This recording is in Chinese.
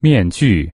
面具